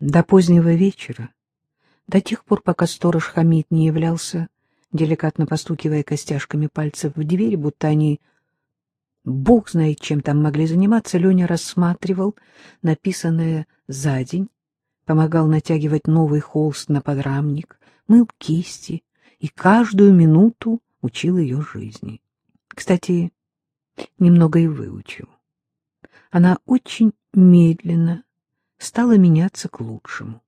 До позднего вечера, до тех пор, пока сторож Хамид не являлся, деликатно постукивая костяшками пальцев в дверь, будто они, бог знает, чем там могли заниматься, Леня рассматривал написанное за день, помогал натягивать новый холст на подрамник, мыл кисти и каждую минуту учил ее жизни. Кстати, немного и выучил. Она очень медленно стала меняться к лучшему.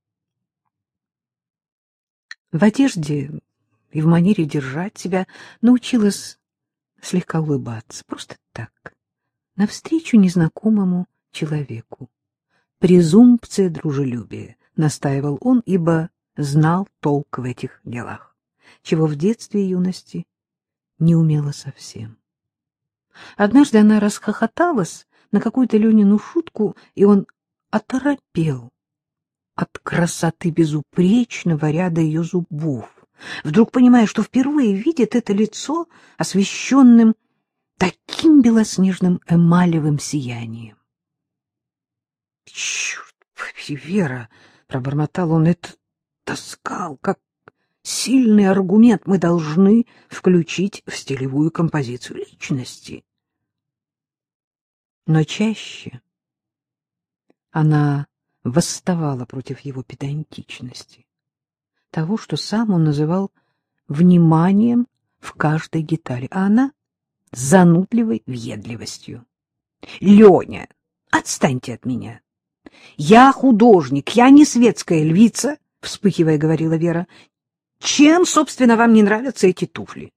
В одежде и в манере держать себя научилась слегка улыбаться, просто так, навстречу незнакомому человеку. Презумпция дружелюбия, настаивал он, ибо знал толк в этих делах, чего в детстве и юности не умела совсем. Однажды она расхохоталась на какую-то Ленину шутку, и он оторопел от красоты безупречного ряда ее зубов, вдруг понимая, что впервые видит это лицо, освещенным таким белоснежным эмалевым сиянием. — Черт побери, Вера! — пробормотал он. — Это таскал, как сильный аргумент мы должны включить в стилевую композицию личности. Но чаще она восставала против его педантичности, того, что сам он называл вниманием в каждой детали, а она — занудливой въедливостью. — Леня, отстаньте от меня! Я художник, я не светская львица, — вспыхивая говорила Вера. — Чем, собственно, вам не нравятся эти туфли?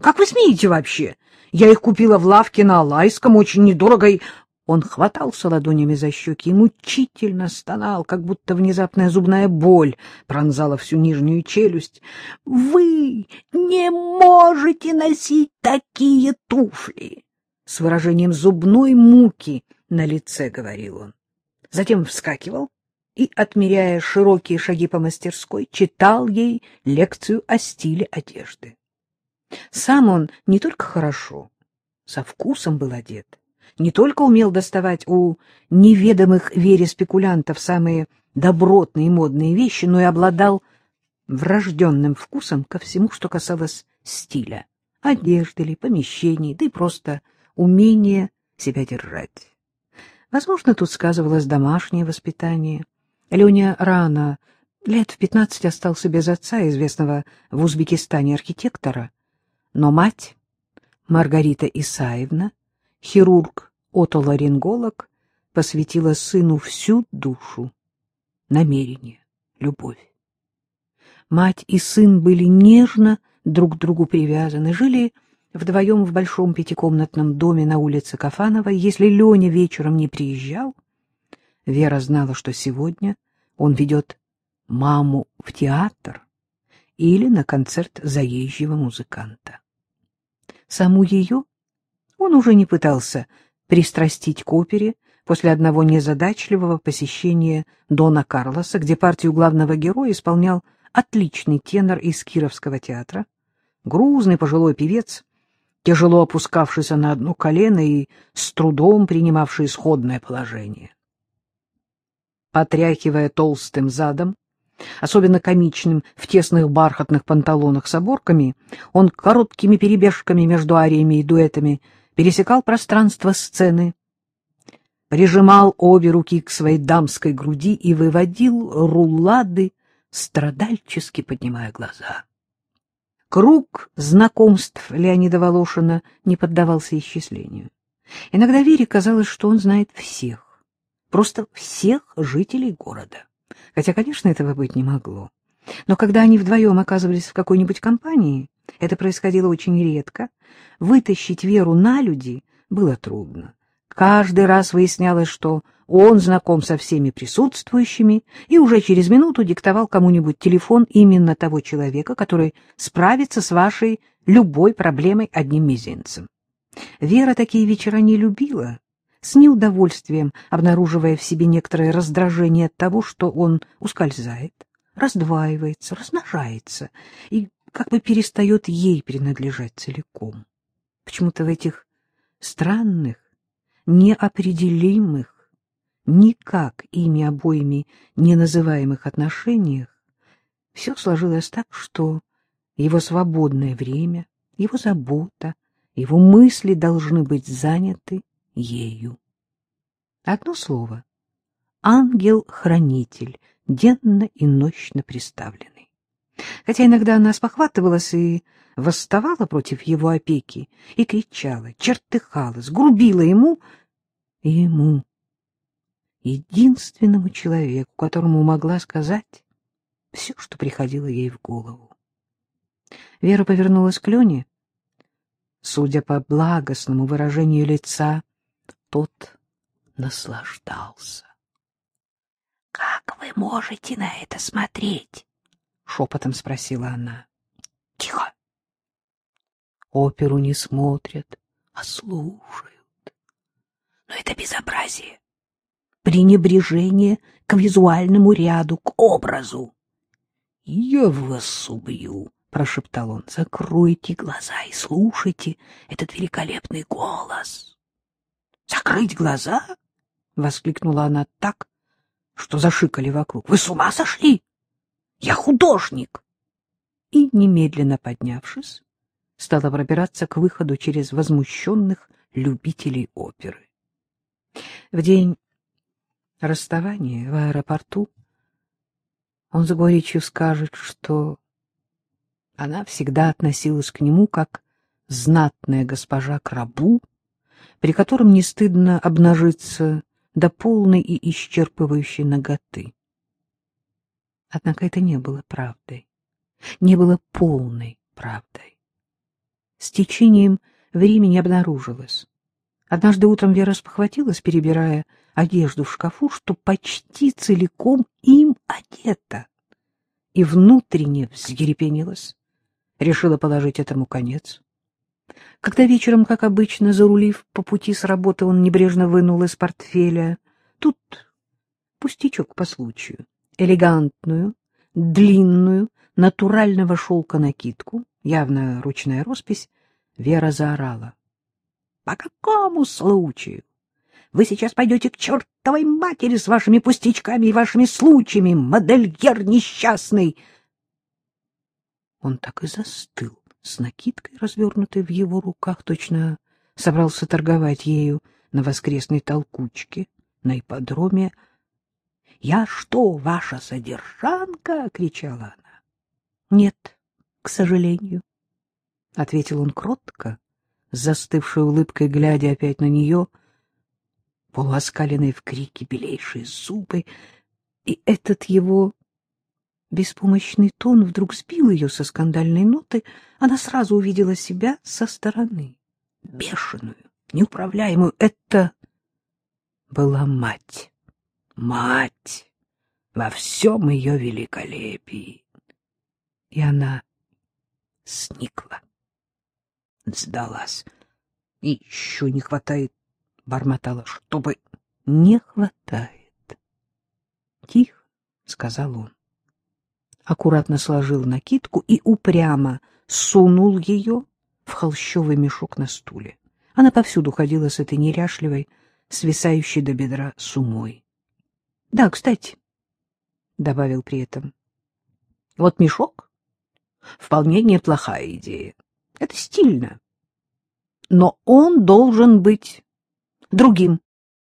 Как вы смеете вообще? Я их купила в лавке на Алайском, очень недорого, и... Он хватался ладонями за щеки и мучительно стонал, как будто внезапная зубная боль пронзала всю нижнюю челюсть. — Вы не можете носить такие туфли! — с выражением зубной муки на лице говорил он. Затем вскакивал и, отмеряя широкие шаги по мастерской, читал ей лекцию о стиле одежды. Сам он не только хорошо, со вкусом был одет, не только умел доставать у неведомых вере спекулянтов самые добротные и модные вещи, но и обладал врожденным вкусом ко всему, что касалось стиля, одежды или помещений, да и просто умения себя держать. Возможно, тут сказывалось домашнее воспитание. Леня рано, лет в пятнадцать, остался без отца, известного в Узбекистане архитектора, но мать, Маргарита Исаевна, хирург-отоларинголог, посвятила сыну всю душу, намерение, любовь. Мать и сын были нежно друг к другу привязаны, жили вдвоем в большом пятикомнатном доме на улице Кафанова. Если Леня вечером не приезжал, Вера знала, что сегодня он ведет маму в театр или на концерт заезжего музыканта. Саму ее он уже не пытался пристрастить к после одного незадачливого посещения Дона Карлоса, где партию главного героя исполнял отличный тенор из Кировского театра, грузный пожилой певец, тяжело опускавшийся на одно колено и с трудом принимавший исходное положение. Потряхивая толстым задом, особенно комичным в тесных бархатных панталонах с оборками, он короткими перебежками между ариями и дуэтами пересекал пространство сцены, прижимал обе руки к своей дамской груди и выводил рулады, страдальчески поднимая глаза. Круг знакомств Леонида Волошина не поддавался исчислению. Иногда Вере казалось, что он знает всех, просто всех жителей города хотя, конечно, этого быть не могло. Но когда они вдвоем оказывались в какой-нибудь компании, это происходило очень редко, вытащить Веру на люди было трудно. Каждый раз выяснялось, что он знаком со всеми присутствующими и уже через минуту диктовал кому-нибудь телефон именно того человека, который справится с вашей любой проблемой одним мизинцем. Вера такие вечера не любила, с неудовольствием обнаруживая в себе некоторое раздражение от того, что он ускользает, раздваивается, размножается и как бы перестает ей принадлежать целиком. Почему-то в этих странных, неопределимых, никак ими обоими не называемых отношениях, все сложилось так, что его свободное время, его забота, его мысли должны быть заняты ею. Одно слово — ангел-хранитель, денно и ночно приставленный. Хотя иногда она спохватывалась и восставала против его опеки, и кричала, чертыхалась, грубила ему и ему, единственному человеку, которому могла сказать все, что приходило ей в голову. Вера повернулась к Лене. Судя по благостному выражению лица, тот наслаждался. — Как вы можете на это смотреть? — шепотом спросила она. — Тихо. Оперу не смотрят, а слушают. Но это безобразие, пренебрежение к визуальному ряду, к образу. — Я вас убью, — прошептал он. — Закройте глаза и слушайте этот великолепный голос. — Закрыть глаза? — воскликнула она так, что зашикали вокруг. — Вы с ума сошли? Я художник! И, немедленно поднявшись, стала пробираться к выходу через возмущенных любителей оперы. В день расставания в аэропорту он с горечью скажет, что она всегда относилась к нему как знатная госпожа к рабу, при котором не стыдно обнажиться до полной и исчерпывающей ноготы. Однако это не было правдой, не было полной правдой. С течением времени обнаружилось. Однажды утром Вера спохватилась, перебирая одежду в шкафу, что почти целиком им одета, и внутренне взъерепенилась решила положить этому конец. Когда вечером, как обычно, зарулив по пути с работы, он небрежно вынул из портфеля, тут пустячок по случаю, элегантную, длинную, натурального шелка накидку, явно ручная роспись, Вера заорала. — По какому случаю? Вы сейчас пойдете к чертовой матери с вашими пустячками и вашими случаями, модельер несчастный! — он так и застыл с накидкой, развернутой в его руках, точно собрался торговать ею на воскресной толкучке на ипподроме. — Я что, ваша содержанка? — кричала она. — Нет, к сожалению, — ответил он кротко, с застывшей улыбкой, глядя опять на нее, полуоскаленные в крике белейшие зубы, и этот его Беспомощный тон вдруг сбил ее со скандальной ноты. Она сразу увидела себя со стороны. Бешеную, неуправляемую. Это была мать. Мать во всем ее великолепии. И она сникла, сдалась. И еще не хватает, бормотала, чтобы не хватает. Тихо, сказал он аккуратно сложил накидку и упрямо сунул ее в холщовый мешок на стуле. Она повсюду ходила с этой неряшливой, свисающей до бедра сумой. — Да, кстати, — добавил при этом, — вот мешок — вполне неплохая идея. Это стильно. Но он должен быть другим.